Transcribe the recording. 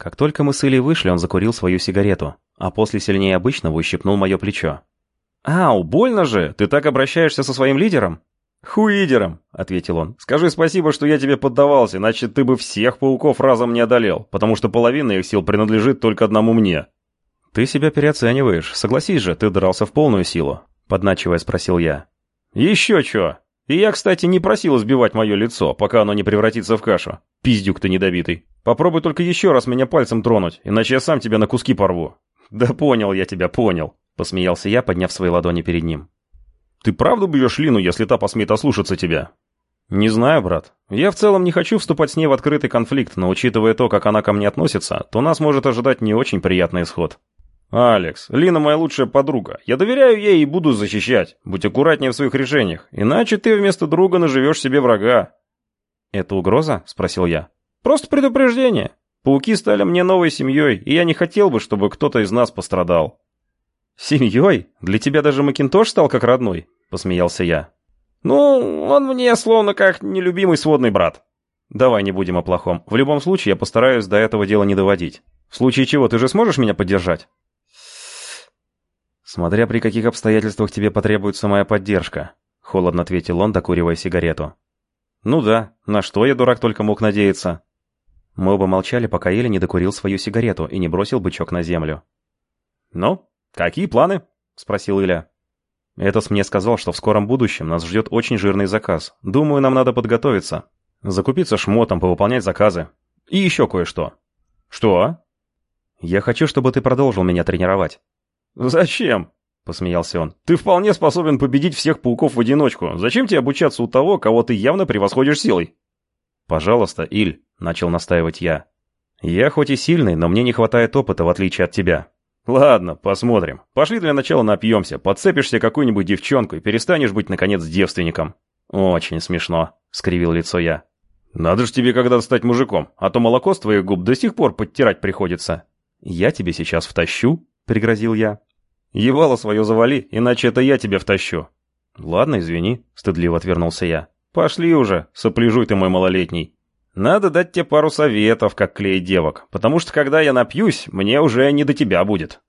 Как только мы с Илей вышли, он закурил свою сигарету, а после сильнее обычного ущипнул мое плечо. «Ау, больно же! Ты так обращаешься со своим лидером?» «Хуидером», — ответил он. «Скажи спасибо, что я тебе поддавался, иначе ты бы всех пауков разом не одолел, потому что половина их сил принадлежит только одному мне». «Ты себя переоцениваешь. Согласись же, ты дрался в полную силу», — подначивая спросил я. «Еще чё? И я, кстати, не просил избивать мое лицо, пока оно не превратится в кашу. Пиздюк ты недобитый. Попробуй только еще раз меня пальцем тронуть, иначе я сам тебя на куски порву». «Да понял я тебя, понял», — посмеялся я, подняв свои ладони перед ним. «Ты правда бьешь Лину, если та посмеет ослушаться тебя?» «Не знаю, брат. Я в целом не хочу вступать с ней в открытый конфликт, но учитывая то, как она ко мне относится, то нас может ожидать не очень приятный исход». «Алекс, Лина моя лучшая подруга. Я доверяю ей и буду защищать. Будь аккуратнее в своих решениях, иначе ты вместо друга наживешь себе врага». «Это угроза?» – спросил я. «Просто предупреждение. Пауки стали мне новой семьей, и я не хотел бы, чтобы кто-то из нас пострадал». «Семьей? Для тебя даже Макинтош стал как родной?» – посмеялся я. «Ну, он мне словно как нелюбимый сводный брат». «Давай не будем о плохом. В любом случае, я постараюсь до этого дела не доводить. В случае чего, ты же сможешь меня поддержать?» «Смотря при каких обстоятельствах тебе потребуется моя поддержка», — холодно ответил он, докуривая сигарету. «Ну да, на что я, дурак, только мог надеяться?» Мы оба молчали, пока Эля не докурил свою сигарету и не бросил бычок на землю. «Ну, какие планы?» — спросил Иля. Этос мне сказал, что в скором будущем нас ждет очень жирный заказ. Думаю, нам надо подготовиться. Закупиться шмотом, повыполнять заказы. И еще кое-что. Что? Я хочу, чтобы ты продолжил меня тренировать. «Зачем?» — посмеялся он. «Ты вполне способен победить всех пауков в одиночку. Зачем тебе обучаться у того, кого ты явно превосходишь силой?» «Пожалуйста, Иль», — начал настаивать я. «Я хоть и сильный, но мне не хватает опыта, в отличие от тебя». «Ладно, посмотрим. Пошли для начала напьемся, подцепишься какую-нибудь девчонку и перестанешь быть, наконец, девственником». «Очень смешно», — скривил лицо я. «Надо же тебе когда-то стать мужиком, а то молоко с твоих губ до сих пор подтирать приходится». «Я тебе сейчас втащу», — пригрозил я. «Ебало свое завали, иначе это я тебя втащу». «Ладно, извини», — стыдливо отвернулся я. «Пошли уже, сопляжуй ты мой малолетний». «Надо дать тебе пару советов, как клеить девок, потому что когда я напьюсь, мне уже не до тебя будет».